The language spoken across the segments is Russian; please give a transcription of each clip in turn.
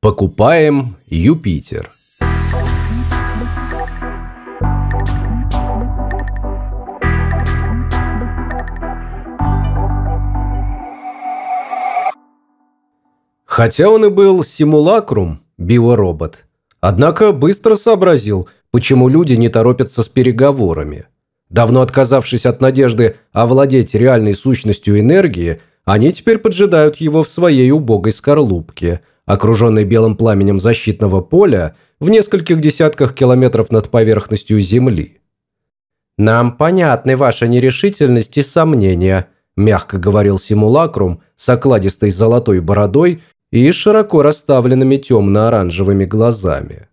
Покупаем Юпитер. Хотя он и был симулакрум, биоробот, однако быстро сообразил, почему люди не торопятся с переговорами. Давно отказавшись от надежды овладеть реальной сущностью энергии, они теперь поджидают его в своей убогой скорлупке, окруженной белым пламенем защитного поля в нескольких десятках километров над поверхностью Земли. «Нам понятны ваша нерешительность и сомнения», – мягко говорил симулакрум с окладистой золотой бородой и широко расставленными темно-оранжевыми глазами.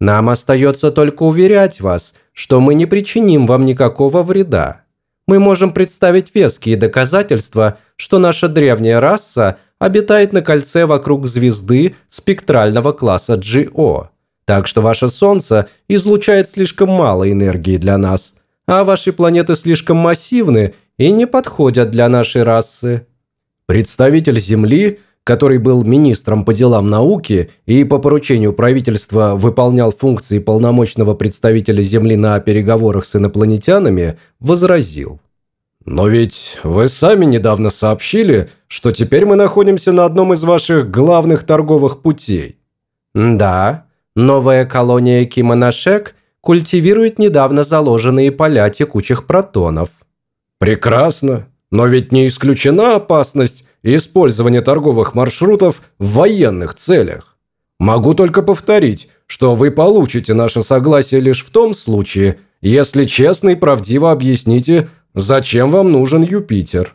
«Нам остается только уверять вас, что мы не причиним вам никакого вреда. Мы можем представить веские доказательства, что наша древняя раса обитает на кольце вокруг звезды спектрального класса GO. Так что ваше Солнце излучает слишком мало энергии для нас, а ваши планеты слишком массивны и не подходят для нашей расы. Представитель Земли – который был министром по делам науки и по поручению правительства выполнял функции полномочного представителя Земли на переговорах с инопланетянами, возразил. «Но ведь вы сами недавно сообщили, что теперь мы находимся на одном из ваших главных торговых путей». «Да, новая колония Кимонашек культивирует недавно заложенные поля текучих протонов». «Прекрасно, но ведь не исключена опасность использование торговых маршрутов в военных целях. Могу только повторить, что вы получите наше согласие лишь в том случае, если честно и правдиво объясните, зачем вам нужен Юпитер.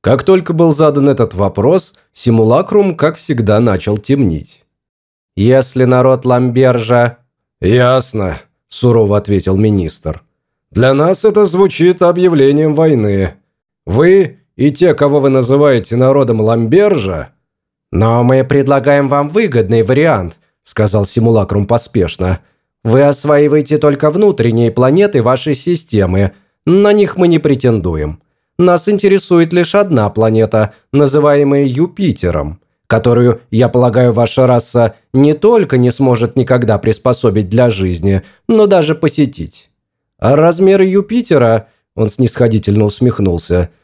Как только был задан этот вопрос, симулакрум, как всегда, начал темнить. «Если народ Ламбержа...» «Ясно», – сурово ответил министр. «Для нас это звучит объявлением войны. Вы и те, кого вы называете народом Ламбержа...» «Но мы предлагаем вам выгодный вариант», – сказал Симулакрум поспешно. «Вы осваиваете только внутренние планеты вашей системы. На них мы не претендуем. Нас интересует лишь одна планета, называемая Юпитером, которую, я полагаю, ваша раса не только не сможет никогда приспособить для жизни, но даже посетить. А размеры Юпитера...» – он снисходительно усмехнулся –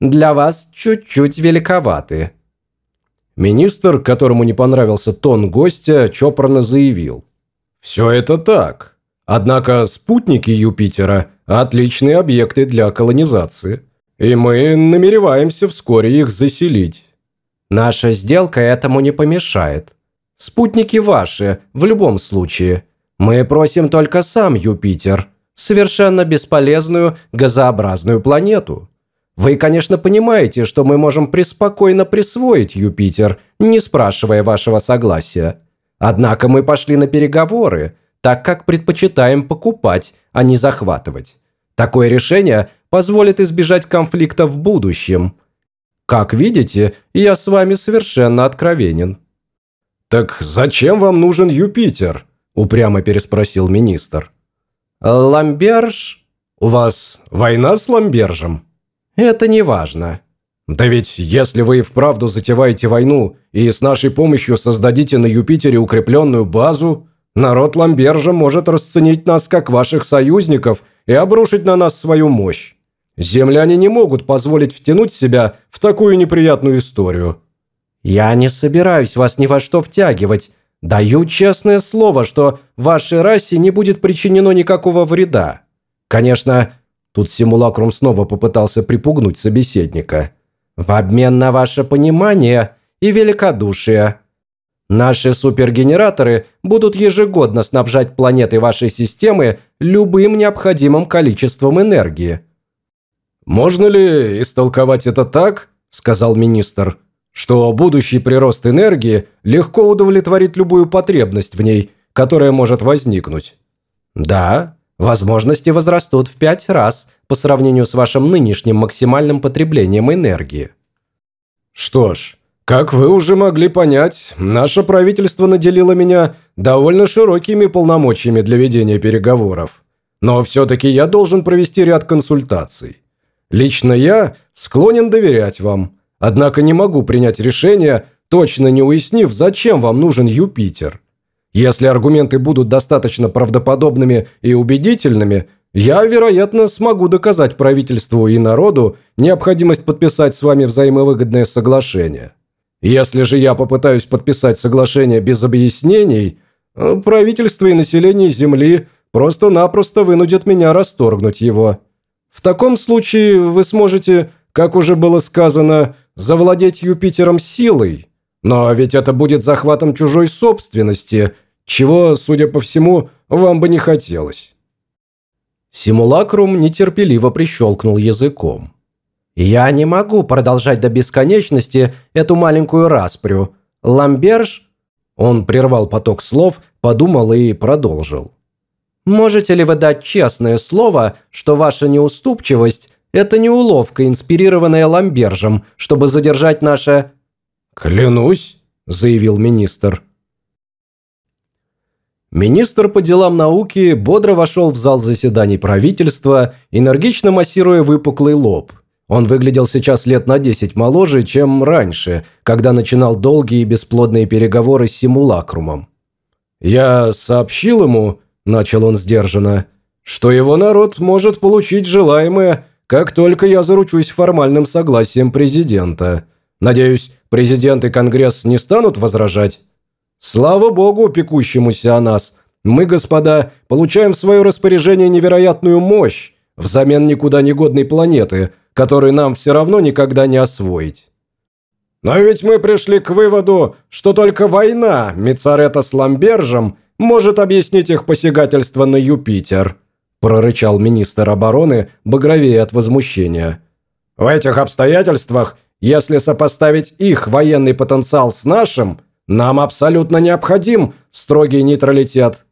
для вас чуть-чуть великоваты». Министр, которому не понравился тон гостя, чопорно заявил. «Все это так. Однако спутники Юпитера – отличные объекты для колонизации, и мы намереваемся вскоре их заселить». «Наша сделка этому не помешает. Спутники ваши, в любом случае. Мы просим только сам Юпитер, совершенно бесполезную газообразную планету». Вы, конечно, понимаете, что мы можем преспокойно присвоить Юпитер, не спрашивая вашего согласия. Однако мы пошли на переговоры, так как предпочитаем покупать, а не захватывать. Такое решение позволит избежать конфликта в будущем. Как видите, я с вами совершенно откровенен». «Так зачем вам нужен Юпитер?» – упрямо переспросил министр. «Ламберж? У вас война с Ламбержем?» Это не важно. Да ведь если вы и вправду затеваете войну и с нашей помощью создадите на Юпитере укрепленную базу, народ Ламбержа может расценить нас как ваших союзников и обрушить на нас свою мощь. Земляне не могут позволить втянуть себя в такую неприятную историю. Я не собираюсь вас ни во что втягивать. Даю честное слово, что вашей расе не будет причинено никакого вреда. Конечно, Тут симулакрум снова попытался припугнуть собеседника. «В обмен на ваше понимание и великодушие. Наши супергенераторы будут ежегодно снабжать планеты вашей системы любым необходимым количеством энергии». «Можно ли истолковать это так, — сказал министр, — что будущий прирост энергии легко удовлетворит любую потребность в ней, которая может возникнуть?» «Да, Возможности возрастут в пять раз по сравнению с вашим нынешним максимальным потреблением энергии. Что ж, как вы уже могли понять, наше правительство наделило меня довольно широкими полномочиями для ведения переговоров. Но все-таки я должен провести ряд консультаций. Лично я склонен доверять вам, однако не могу принять решение, точно не уяснив, зачем вам нужен Юпитер. Если аргументы будут достаточно правдоподобными и убедительными, я, вероятно, смогу доказать правительству и народу необходимость подписать с вами взаимовыгодное соглашение. Если же я попытаюсь подписать соглашение без объяснений, э, правительство и население Земли просто-напросто вынудят меня расторгнуть его. В таком случае вы сможете, как уже было сказано, завладеть Юпитером силой. Но ведь это будет захватом чужой собственности, чего, судя по всему, вам бы не хотелось. Симулакрум нетерпеливо прищелкнул языком. «Я не могу продолжать до бесконечности эту маленькую распрю. Ламберж...» Он прервал поток слов, подумал и продолжил. «Можете ли вы дать честное слово, что ваша неуступчивость – это не уловка, инспирированная Ламбержем, чтобы задержать наше...» «Клянусь», – заявил министр. Министр по делам науки бодро вошел в зал заседаний правительства, энергично массируя выпуклый лоб – он выглядел сейчас лет на 10 моложе, чем раньше, когда начинал долгие бесплодные переговоры с симулакрумом. «Я сообщил ему», – начал он сдержанно, – «что его народ может получить желаемое, как только я заручусь формальным согласием президента. Надеюсь, президент и Конгресс не станут возражать? Слава богу, пекущемуся о нас, мы, господа, получаем в свое распоряжение невероятную мощь взамен никуда не годной планеты – который нам все равно никогда не освоить. Но ведь мы пришли к выводу, что только война Мицарета с Ламбержем может объяснить их посягательство на Юпитер, прорычал министр обороны, багровее от возмущения. В этих обстоятельствах, если сопоставить их военный потенциал с нашим, нам абсолютно необходим строгий нейтралитет.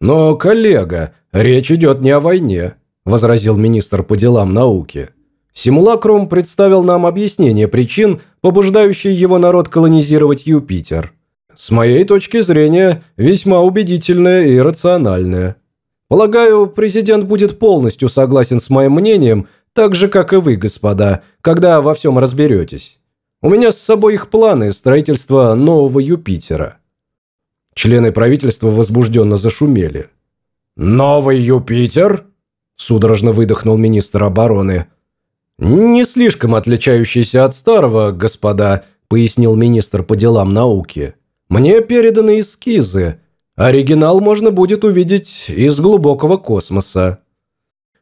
Но, коллега, речь идет не о войне, возразил министр по делам науки. Симулакрум представил нам объяснение причин, побуждающие его народ колонизировать Юпитер. С моей точки зрения, весьма убедительное и рациональное. Полагаю, президент будет полностью согласен с моим мнением, так же, как и вы, господа, когда во всем разберетесь. У меня с собой их планы строительства нового Юпитера. Члены правительства возбужденно зашумели. «Новый Юпитер?» – судорожно выдохнул министр обороны – «Не слишком отличающийся от старого, господа», – пояснил министр по делам науки. «Мне переданы эскизы. Оригинал можно будет увидеть из глубокого космоса».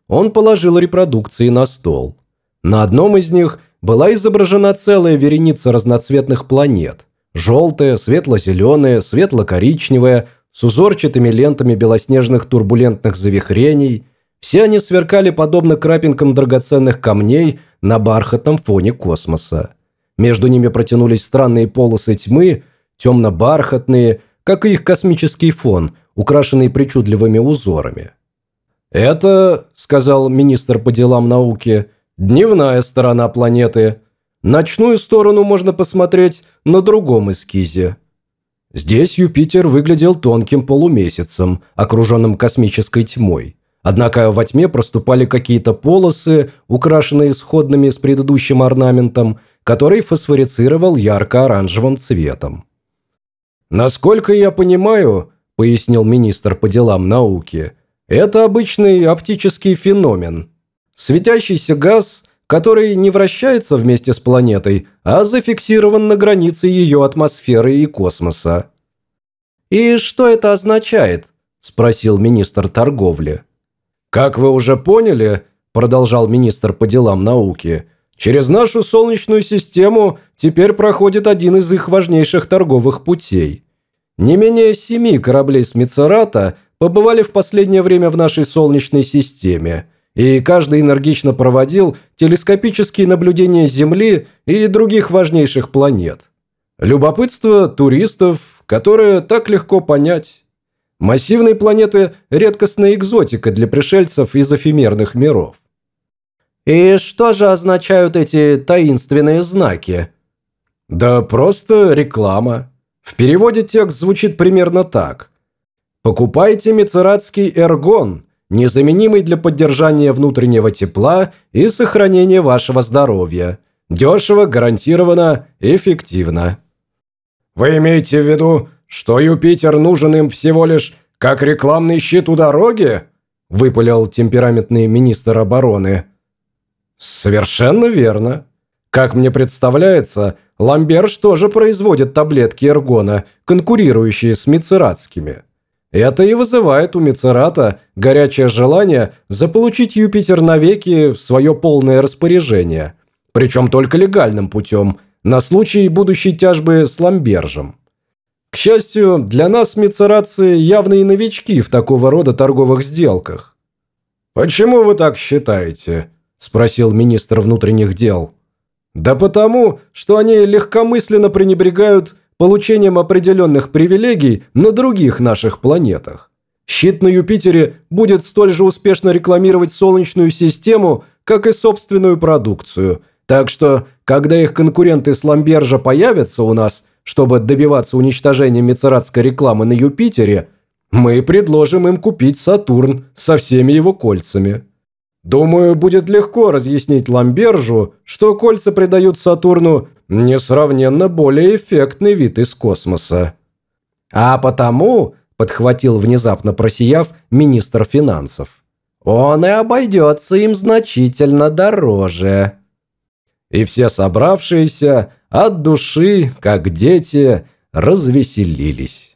Он положил репродукции на стол. На одном из них была изображена целая вереница разноцветных планет. Желтая, светло-зеленая, светло-коричневая, с узорчатыми лентами белоснежных турбулентных завихрений – все они сверкали подобно крапинкам драгоценных камней на бархатном фоне космоса. Между ними протянулись странные полосы тьмы, темно-бархатные, как и их космический фон, украшенный причудливыми узорами. «Это, — сказал министр по делам науки, — дневная сторона планеты. Ночную сторону можно посмотреть на другом эскизе». Здесь Юпитер выглядел тонким полумесяцем, окруженным космической тьмой. Однако во тьме проступали какие-то полосы, украшенные сходными с предыдущим орнаментом, который фосфорицировал ярко-оранжевым цветом. «Насколько я понимаю», – пояснил министр по делам науки, – «это обычный оптический феномен. Светящийся газ, который не вращается вместе с планетой, а зафиксирован на границе ее атмосферы и космоса». «И что это означает?» – спросил министр торговли. «Как вы уже поняли», – продолжал министр по делам науки, «через нашу Солнечную систему теперь проходит один из их важнейших торговых путей. Не менее семи кораблей Смицерата побывали в последнее время в нашей Солнечной системе, и каждый энергично проводил телескопические наблюдения Земли и других важнейших планет. Любопытство туристов, которое так легко понять». Массивные планеты – редкостная экзотика для пришельцев из эфемерных миров. И что же означают эти таинственные знаки? Да просто реклама. В переводе текст звучит примерно так. Покупайте мицератский эргон, незаменимый для поддержания внутреннего тепла и сохранения вашего здоровья. Дешево, гарантированно, эффективно. Вы имеете в виду, что Юпитер нужен им всего лишь как рекламный щит у дороги?» – выпалил темпераментный министр обороны. «Совершенно верно. Как мне представляется, Ламберж тоже производит таблетки эргона, конкурирующие с мицератскими. Это и вызывает у Мицерата горячее желание заполучить Юпитер навеки в свое полное распоряжение, причем только легальным путем, на случай будущей тяжбы с Ламбержем. К счастью, для нас мицератцы явные новички в такого рода торговых сделках. «Почему вы так считаете?» – спросил министр внутренних дел. «Да потому, что они легкомысленно пренебрегают получением определенных привилегий на других наших планетах. Щит на Юпитере будет столь же успешно рекламировать Солнечную систему, как и собственную продукцию. Так что, когда их конкуренты с Ламбержа появятся у нас, чтобы добиваться уничтожения мецератской рекламы на Юпитере, мы предложим им купить Сатурн со всеми его кольцами. Думаю, будет легко разъяснить Ламбержу, что кольца придают Сатурну несравненно более эффектный вид из космоса. А потому, подхватил внезапно просияв министр финансов, он и обойдется им значительно дороже. И все собравшиеся от души, как дети, развеселились.